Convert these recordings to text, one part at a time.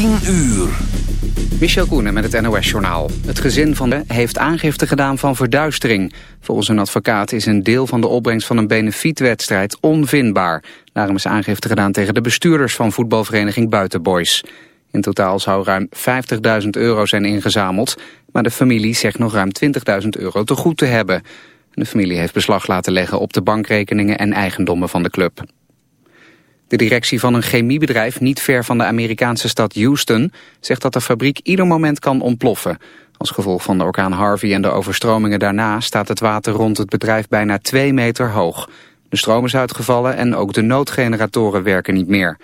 10 uur. Michel Koenen met het NOS-journaal. Het gezin van de heeft aangifte gedaan van verduistering. Volgens een advocaat is een deel van de opbrengst van een benefietwedstrijd onvindbaar. Daarom is aangifte gedaan tegen de bestuurders van voetbalvereniging Buitenboys. In totaal zou ruim 50.000 euro zijn ingezameld... maar de familie zegt nog ruim 20.000 euro te goed te hebben. De familie heeft beslag laten leggen op de bankrekeningen en eigendommen van de club. De directie van een chemiebedrijf niet ver van de Amerikaanse stad Houston zegt dat de fabriek ieder moment kan ontploffen. Als gevolg van de orkaan Harvey en de overstromingen daarna staat het water rond het bedrijf bijna twee meter hoog. De stroom is uitgevallen en ook de noodgeneratoren werken niet meer.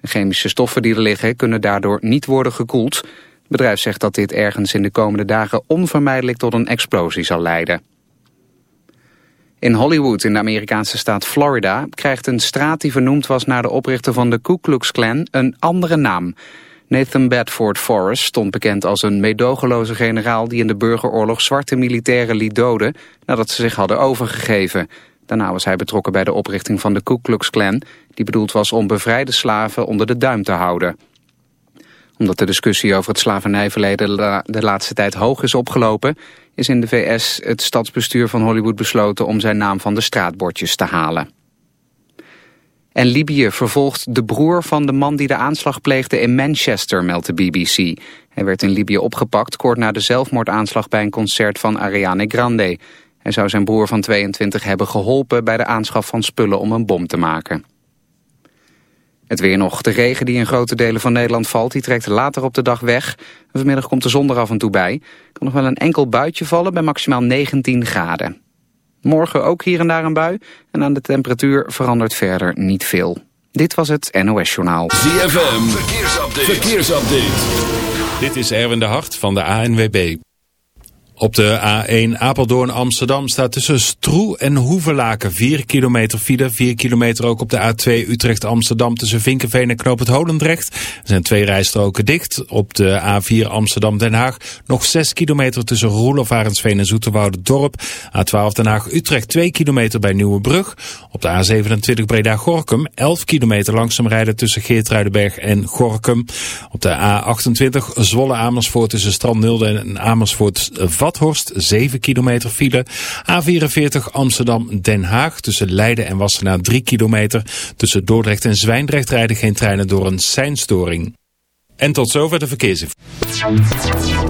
De chemische stoffen die er liggen kunnen daardoor niet worden gekoeld. Het bedrijf zegt dat dit ergens in de komende dagen onvermijdelijk tot een explosie zal leiden. In Hollywood, in de Amerikaanse staat Florida, krijgt een straat die vernoemd was naar de oprichter van de Ku Klux Klan een andere naam. Nathan Bedford Forrest stond bekend als een meedogenloze generaal die in de burgeroorlog zwarte militairen liet doden nadat ze zich hadden overgegeven. Daarna was hij betrokken bij de oprichting van de Ku Klux Klan, die bedoeld was om bevrijde slaven onder de duim te houden omdat de discussie over het slavernijverleden de laatste tijd hoog is opgelopen... is in de VS het stadsbestuur van Hollywood besloten om zijn naam van de straatbordjes te halen. En Libië vervolgt de broer van de man die de aanslag pleegde in Manchester, meldt de BBC. Hij werd in Libië opgepakt kort na de zelfmoordaanslag bij een concert van Ariane Grande. Hij zou zijn broer van 22 hebben geholpen bij de aanschaf van spullen om een bom te maken. Het weer nog. De regen die in grote delen van Nederland valt, die trekt later op de dag weg. Vanmiddag komt de zon er af en toe bij. kan nog wel een enkel buitje vallen bij maximaal 19 graden. Morgen ook hier en daar een bui. En aan de temperatuur verandert verder niet veel. Dit was het NOS Journaal. ZFM, verkeersupdate. verkeersupdate. Dit is Erwin de Hart van de ANWB. Op de A1 Apeldoorn-Amsterdam staat tussen Stroe en Hoevelaken 4 kilometer file. 4 kilometer ook op de A2 Utrecht-Amsterdam tussen Vinkenveen en Knoop het Holendrecht. Er zijn twee rijstroken dicht. Op de A4 Amsterdam-Den Haag nog 6 kilometer tussen Roelof, Arendsveen en Zoeterwoude-Dorp. A12 Den Haag-Utrecht 2 kilometer bij Nieuwebrug. Op de A27 Breda-Gorkum 11 kilometer langzaam rijden tussen Geertruidenberg en Gorkum. Op de A28 Zwolle-Amersfoort tussen Strand-Nulde en Amersfoort-Vat. Vathorst 7 kilometer file. A44 Amsterdam-Den Haag tussen Leiden en Wassenaar 3 kilometer. Tussen Dordrecht en Zwijndrecht rijden geen treinen door een seinstoring. En tot zover de verkeersinformatie.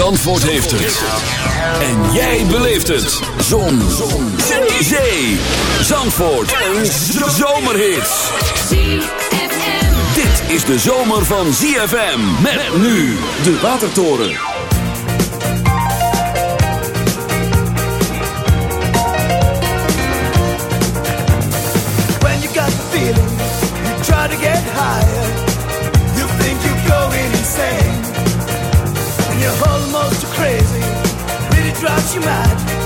Zandvoort heeft het. En jij beleeft het. Zon. Zee. Zandvoort. Een zomerhit. Dit is de zomer van ZFM. Met nu de Watertoren. When you got the feeling, you try to get higher. You mad.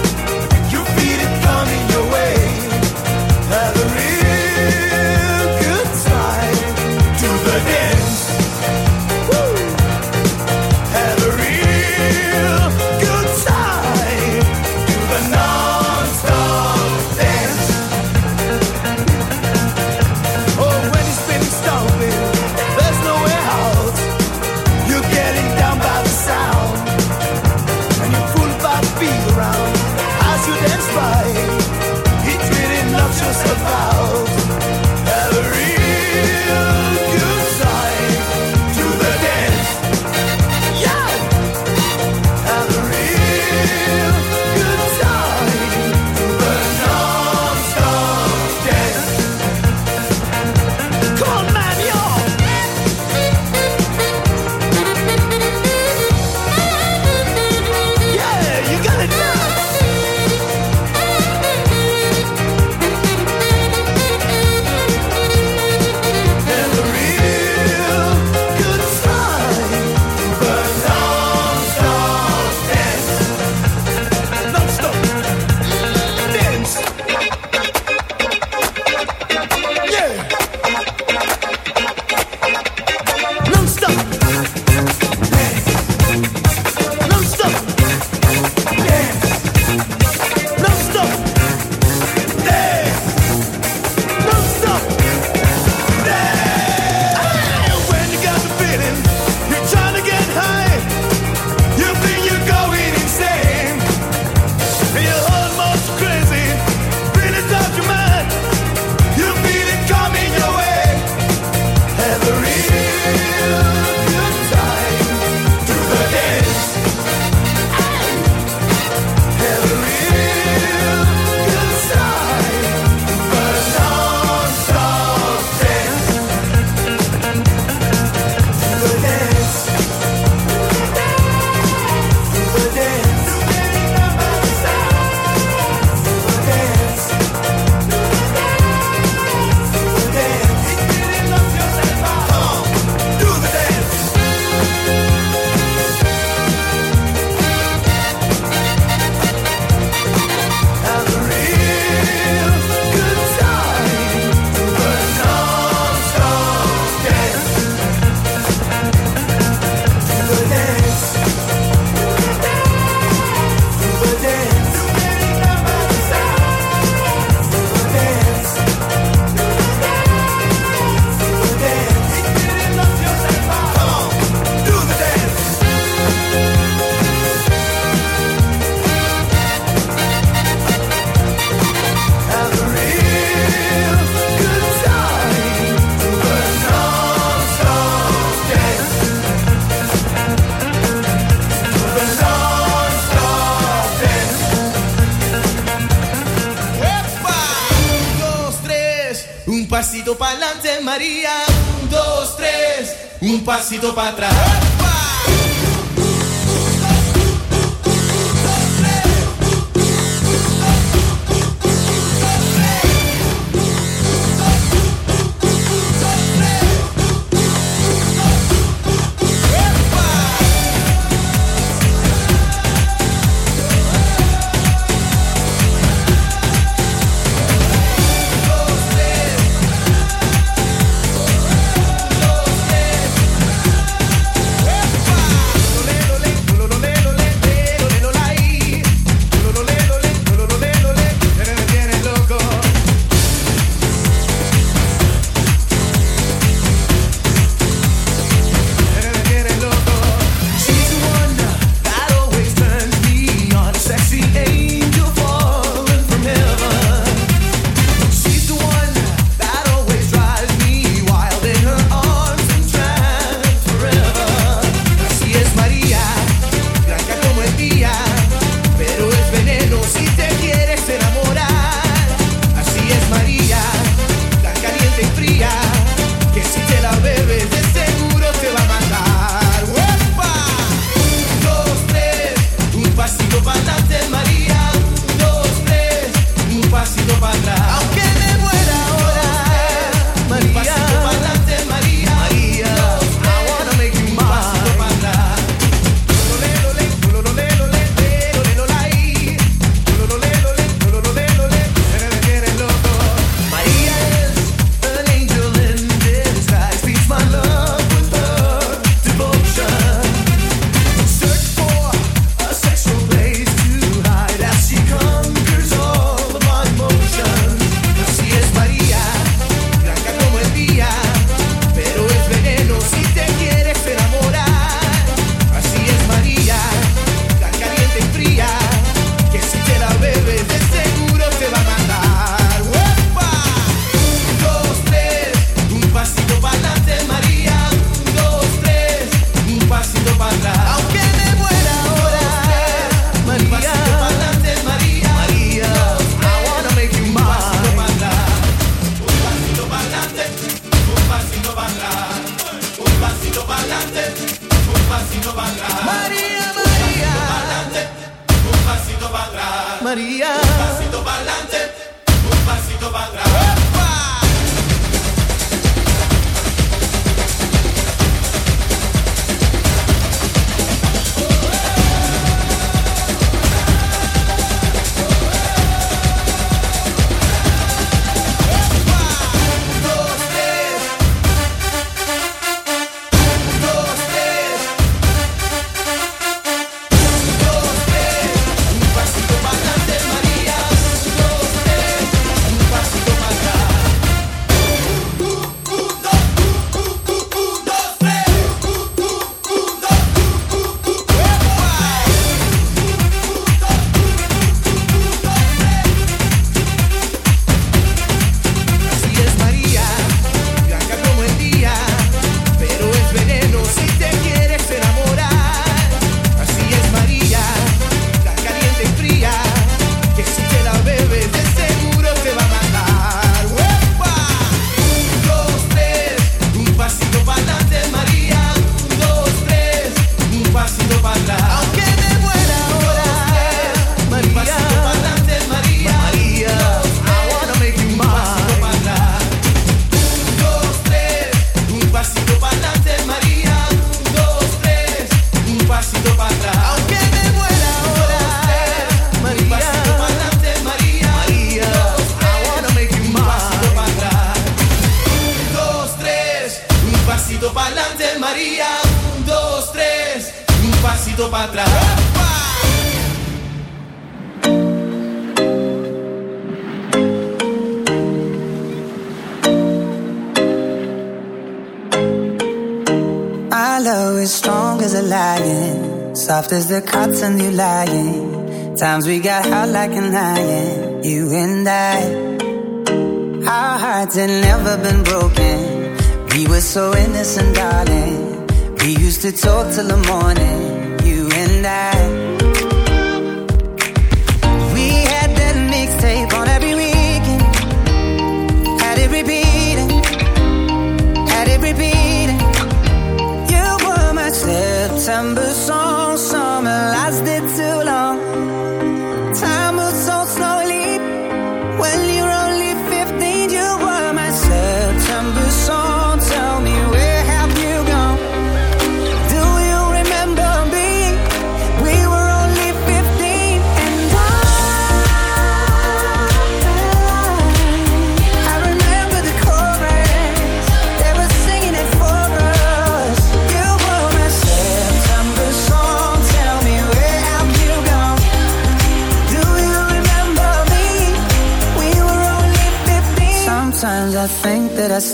Pasito para atrás. Lying. Times we got hot like an iron. You and I. Our hearts had never been broken. We were so innocent, darling. We used to talk till the morning.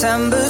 September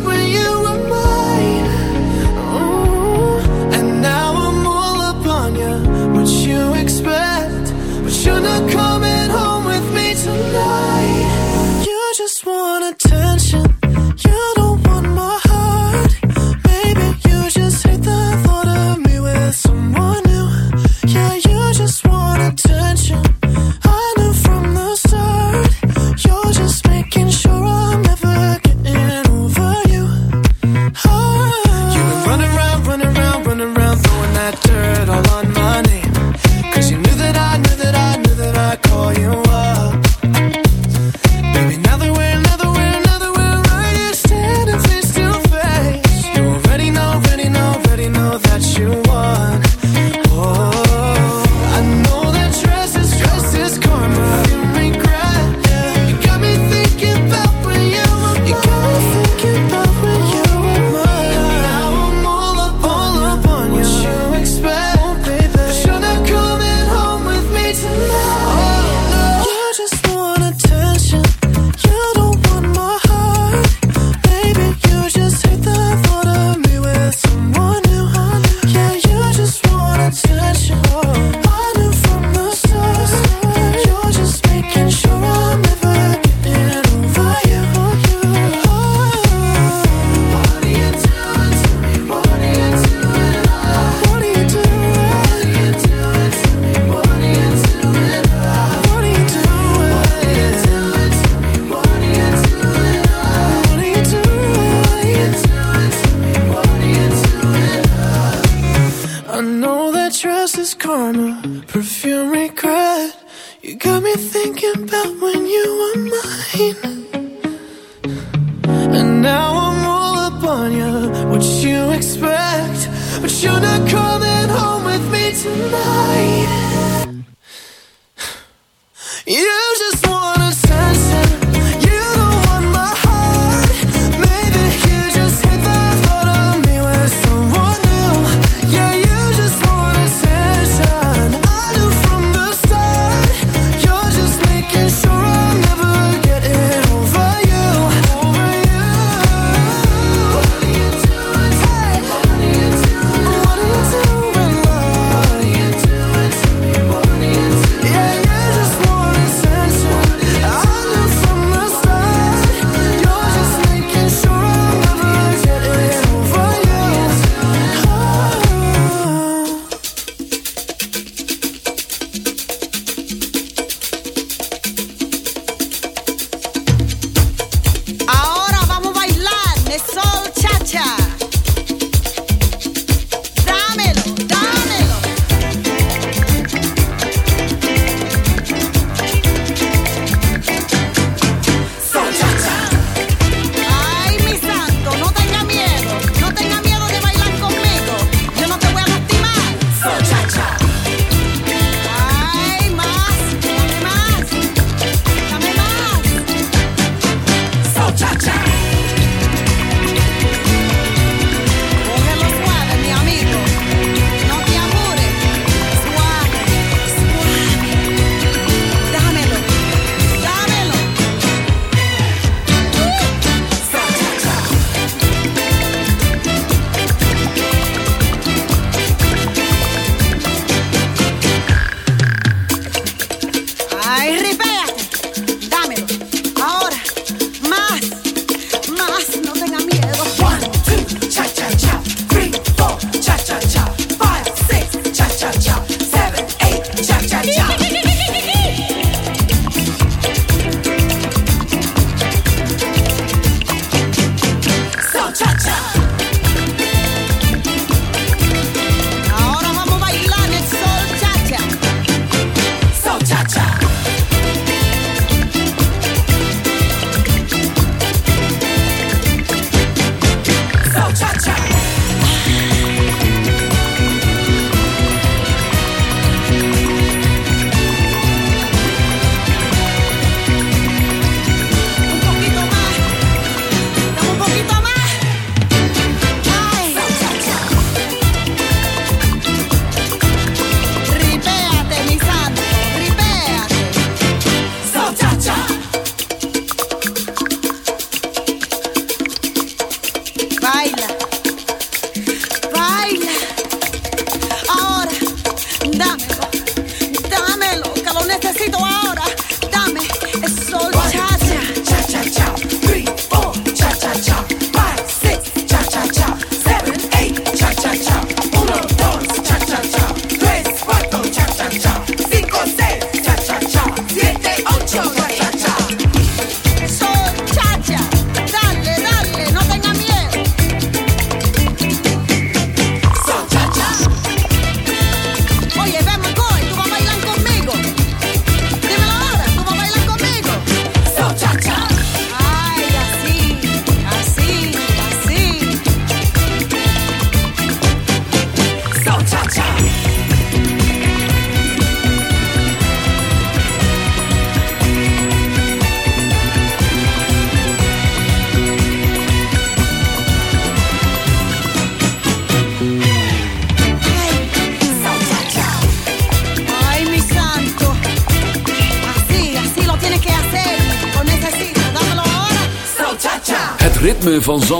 可以懂啊。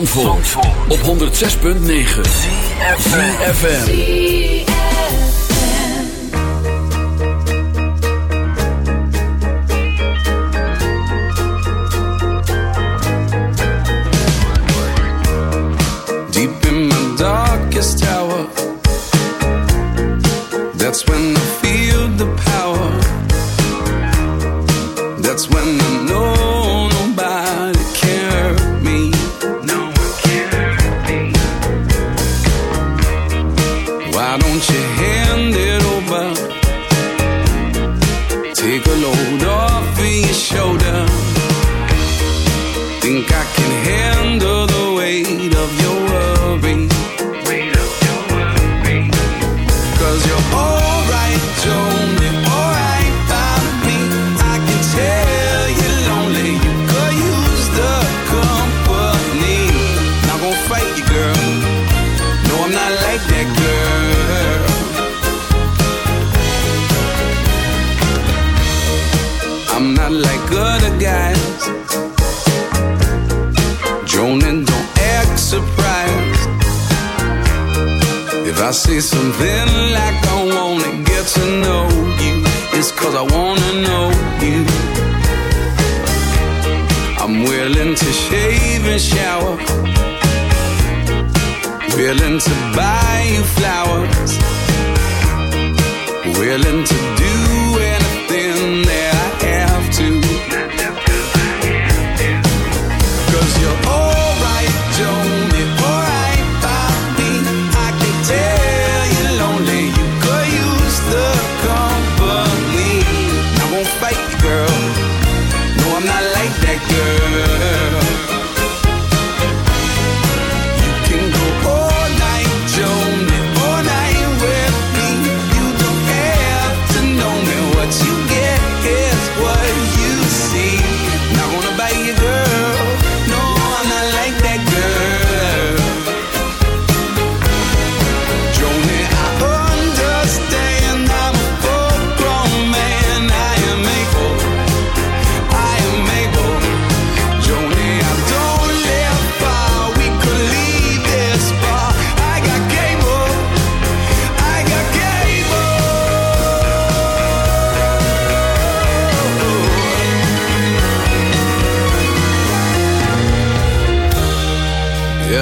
Zandvoort, op 106.9 FM.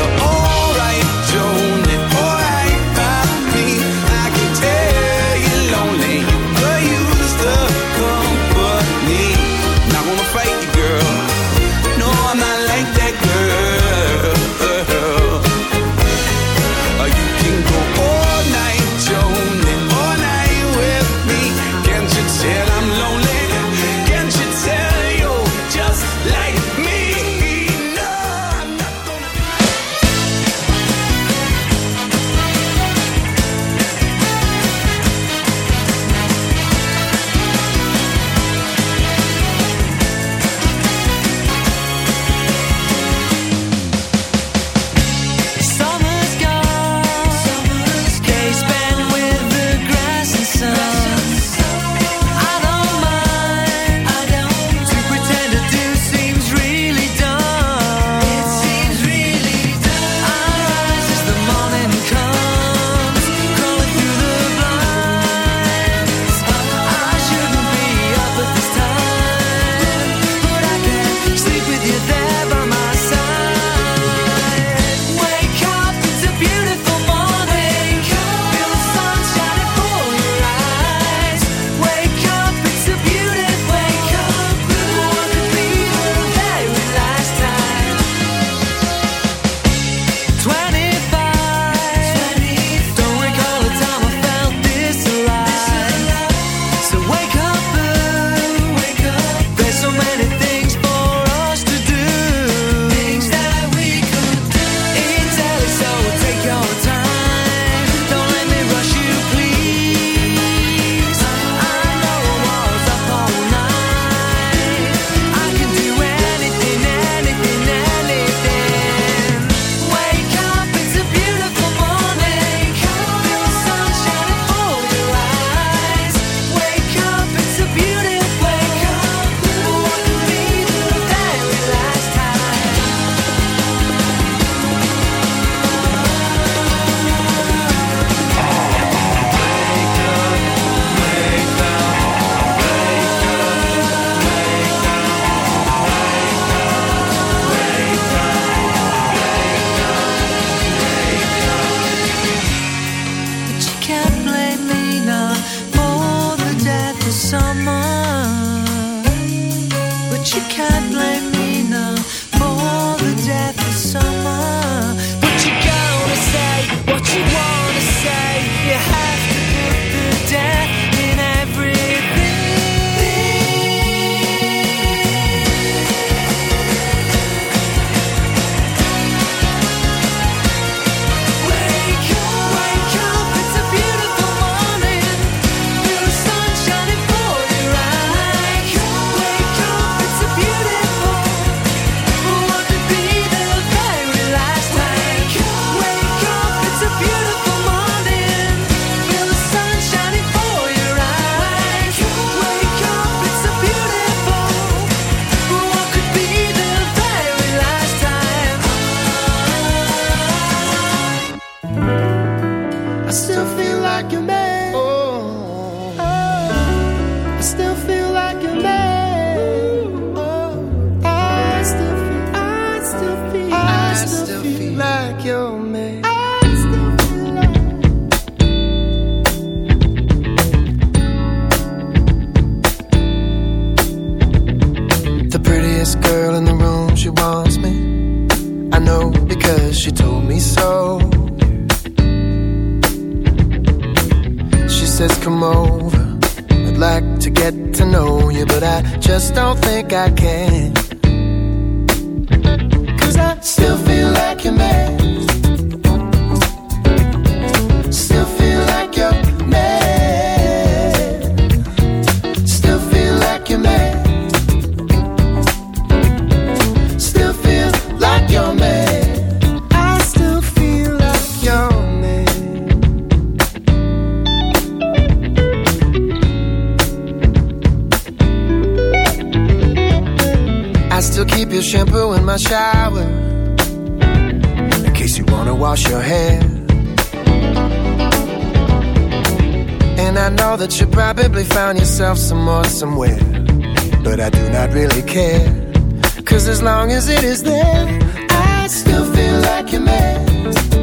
yo. somewhere, but I do not really care. Cause as long as it is there, I still feel like a man.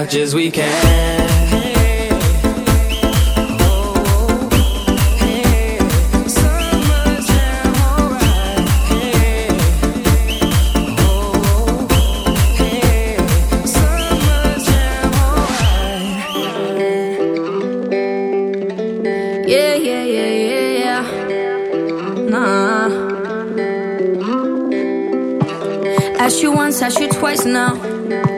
much as we can. now.